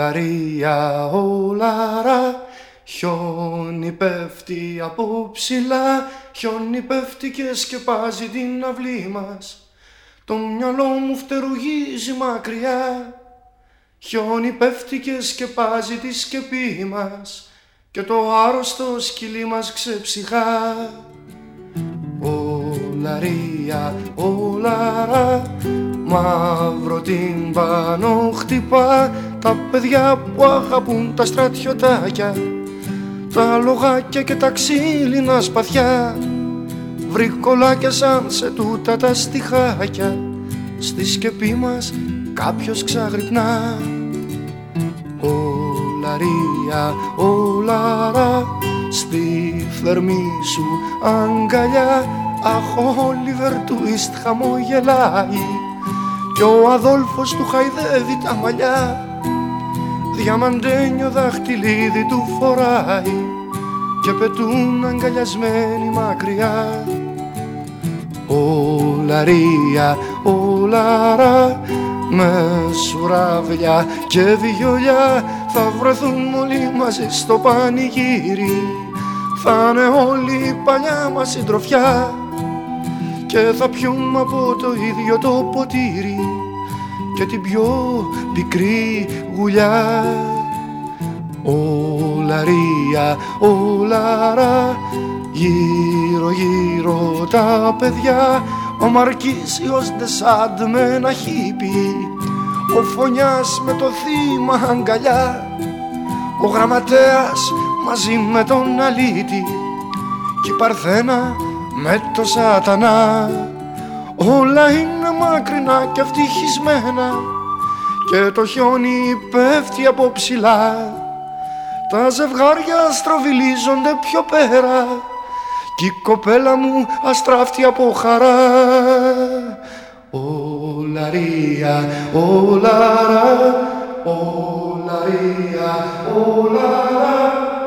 Ολαρία, ολαρά Χιόνι πέφτει από ψηλά Χιόνι πέφτει και σκεπάζει την αυλή μας. Το μυαλό μου φτερουγίζει μακριά. Χιόνι πέφτει και σκεπάζει τη σκεπή μας. Και το άρρωστο σκυλί μας ξεψυχά. Ολαρία, ολαρά Μαύρο τύμπανο χτυπά Τα παιδιά που αγαπούν τα στρατιωτάκια Τα λογάκια και τα ξύλινα σπαθιά Βρικολάκια σαν σε τούτα τα στιχάκια. Στη σκεπή μας κάποιος ξαγρυπνά. Ολαρία, ολαρά Στη θερμή σου αγκαλιά Αχ, ο Όλιβερ Τουίστ χαμογελάει. Κι ο Αδόλφος του χαϊδεύει τα μαλλιά Διαμαντένιο δαχτυλίδι του φοράει Και πετούν αγκαλιασμένοι μακριά. Ολαρία, ολαρά με σουράβια και βιολιά θα βρεθούν όλοι μαζί στο πανηγύρι. Θα είναι όλη η παλιά μας συντροφιά και θα πιούμε από το ίδιο το ποτήρι και την πιο πικρή γουλιά. Ολαρία, ολαρά γύρω γύρω τα παιδιά. Ο Μαρκίσιος Ντεσάντ με ένα χίπι Ο Φωνιάς με το θύμα αγκαλιά. Ο Γραμματέας μαζί με τον Αλίτη Κι η Παρθένα με το Σατανά. Όλα είναι μακρινά και ευτυχισμένα Και το χιόνι πέφτει από ψηλά. Τα ζευγάρια στροβιλίζονται πιο πέρα κι η κοπέλα μου αστράφτει από χαρά. Ολαρία, ολαρά, ολαρία, ολαρά